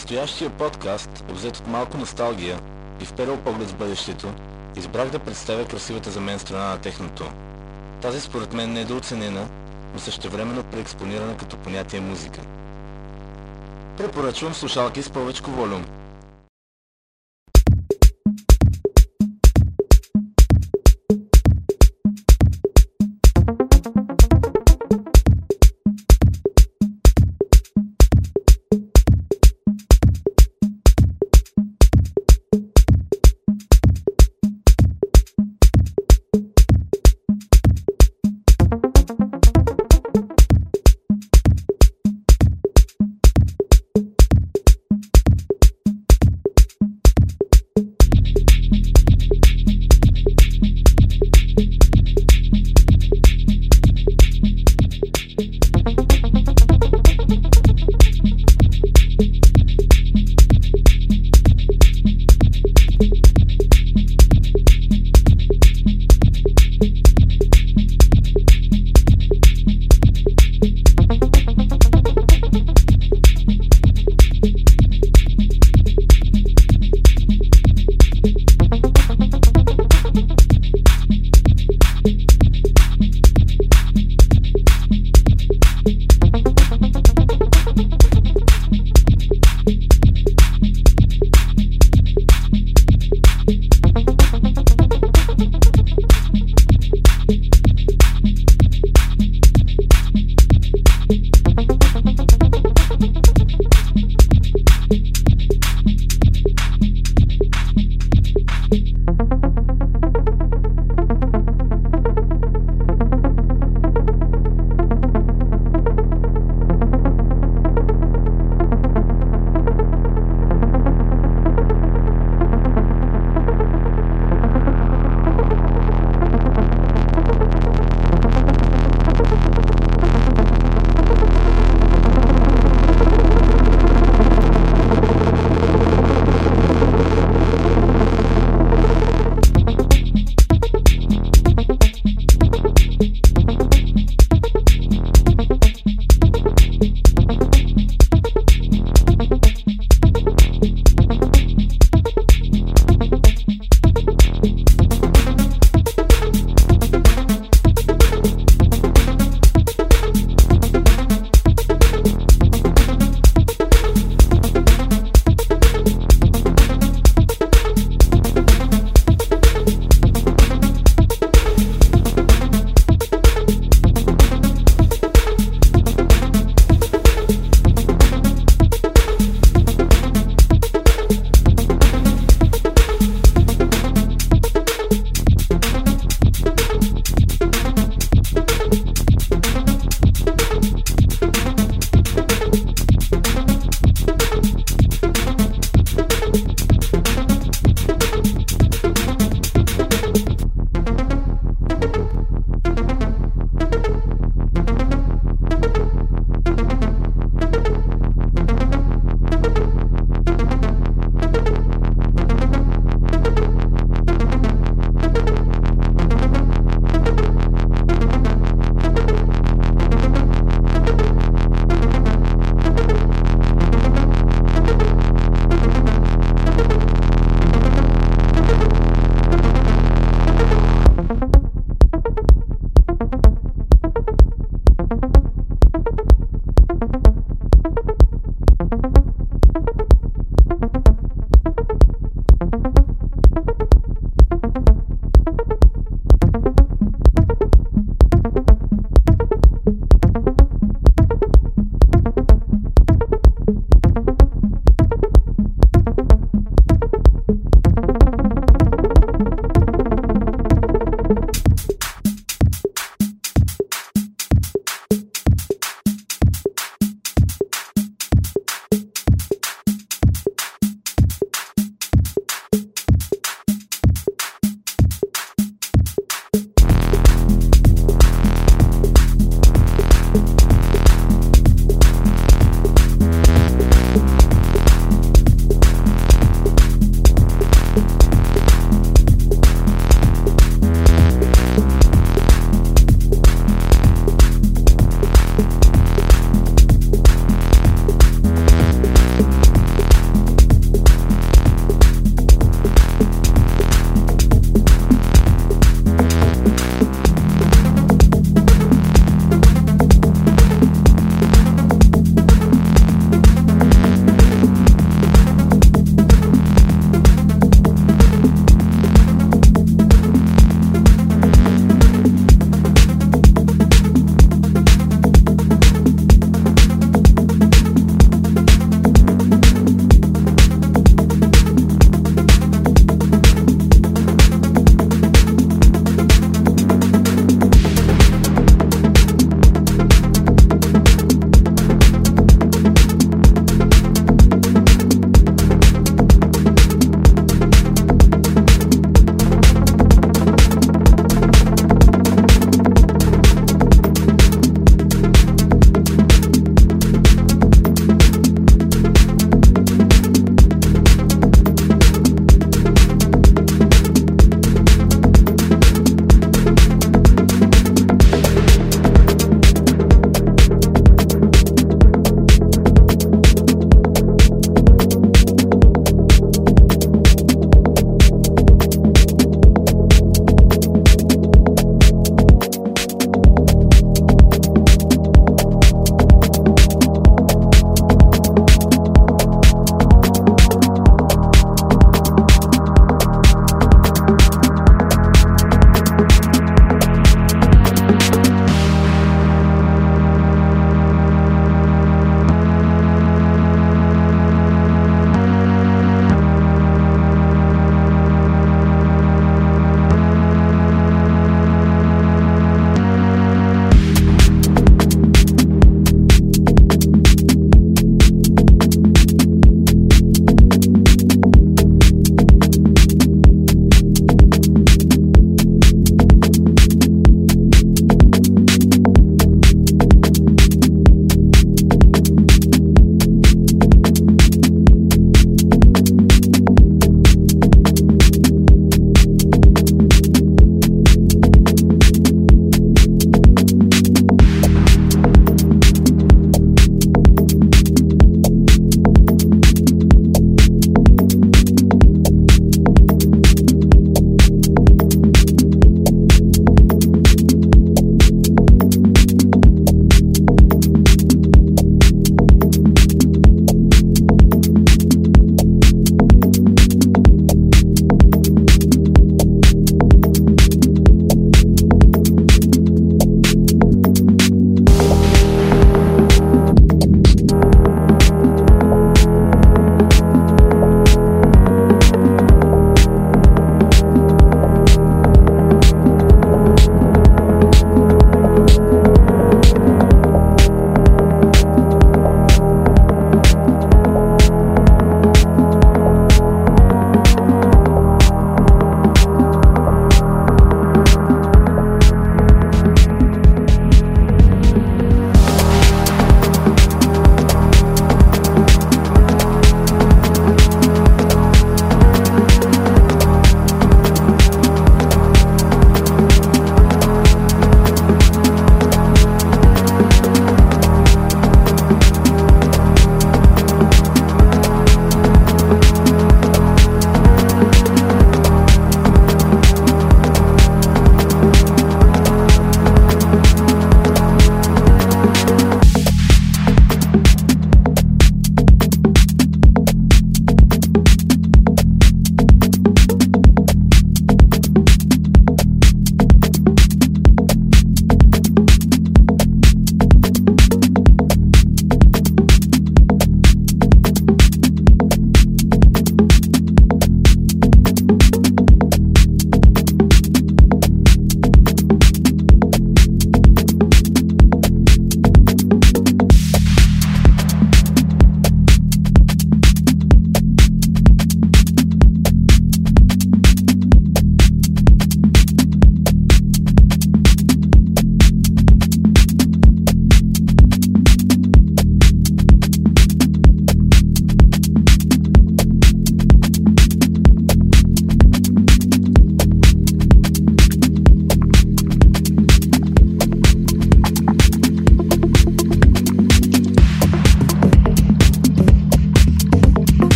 настоящия подкаст, обзет от малко носталгия и вперил поглед с бъдещето, избрах да представя красивата за мен страна на техното. Тази според мен не е дооценена, но същевременно преекспонирана като понятие музика. Препоръчвам слушалки с повече волюм.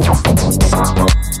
Il y a un petit.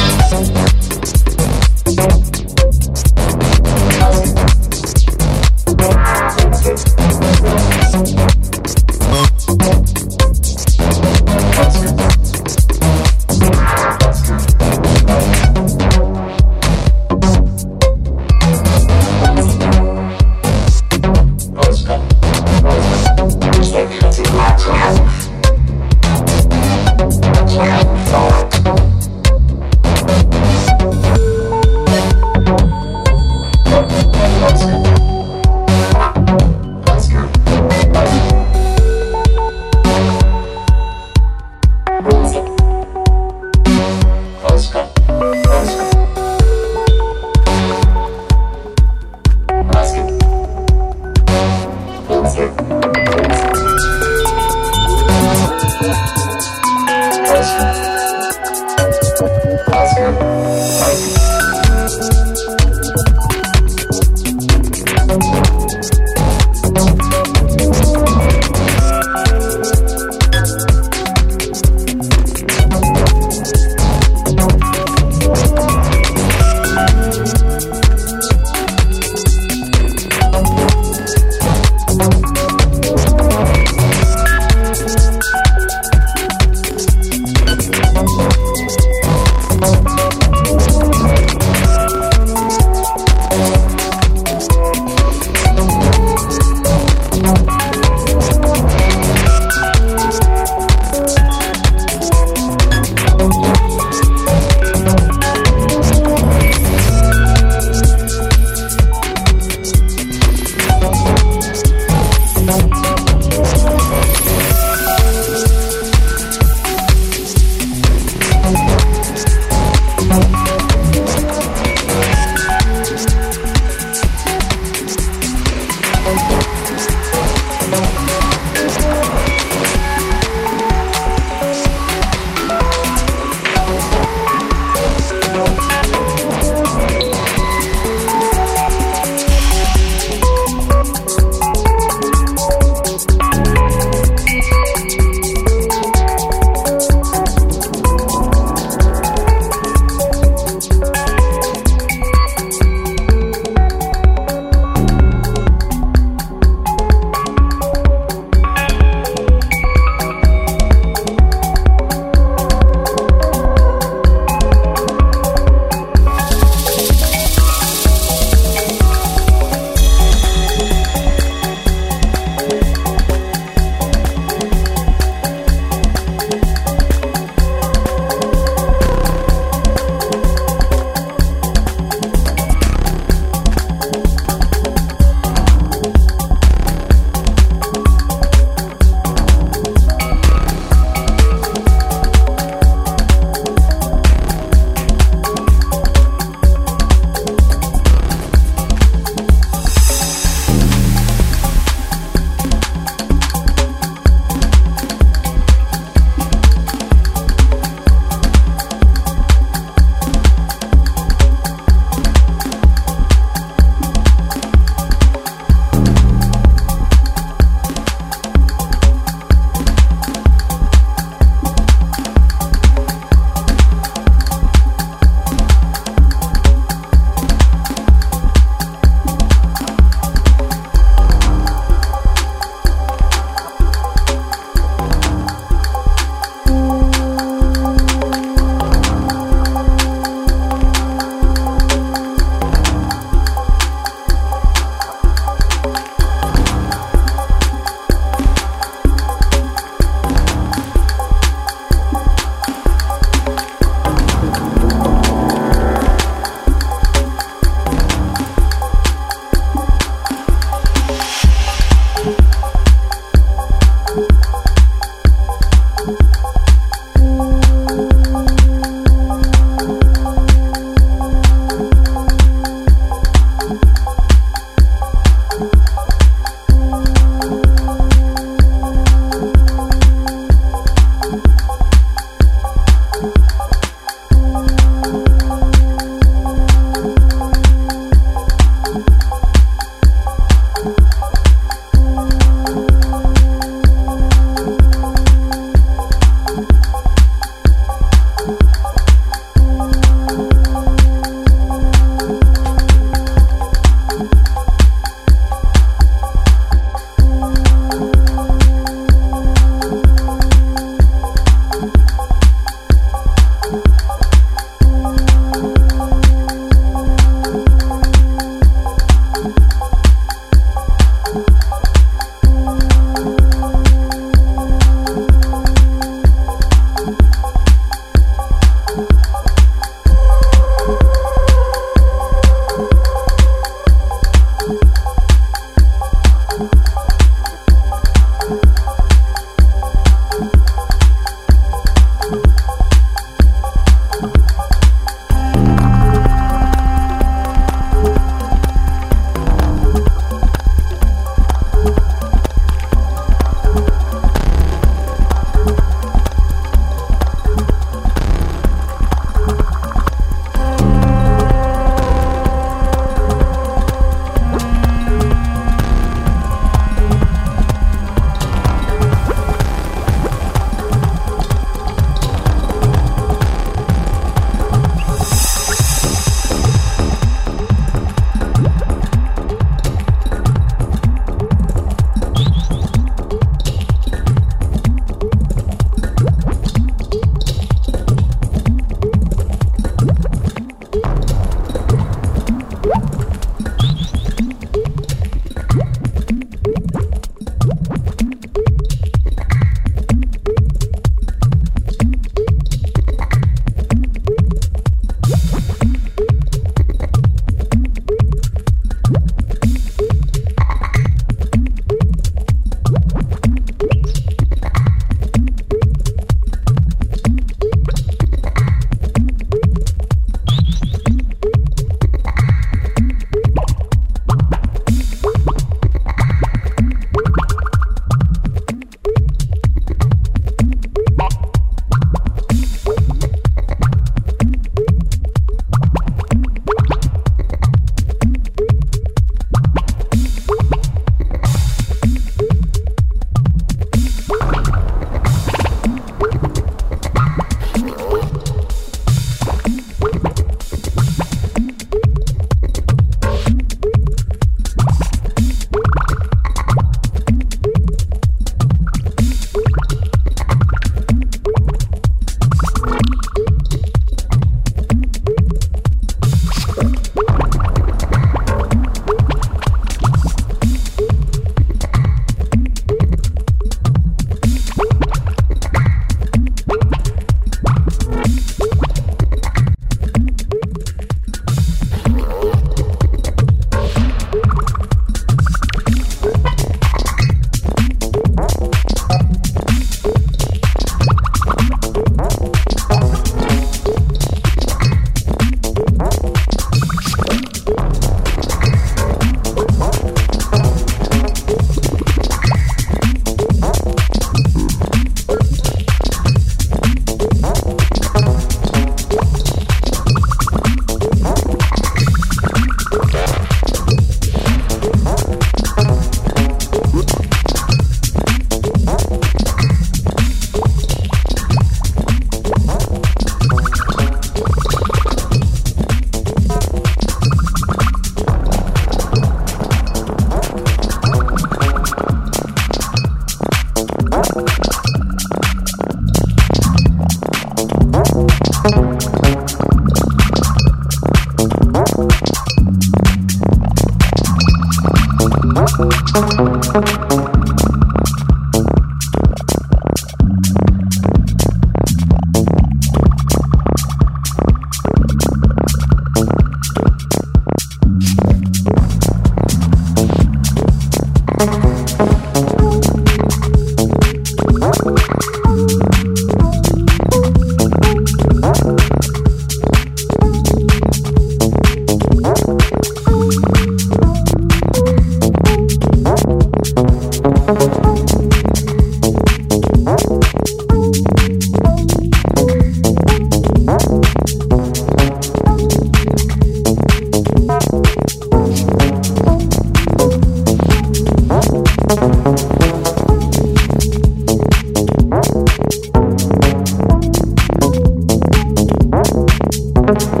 you.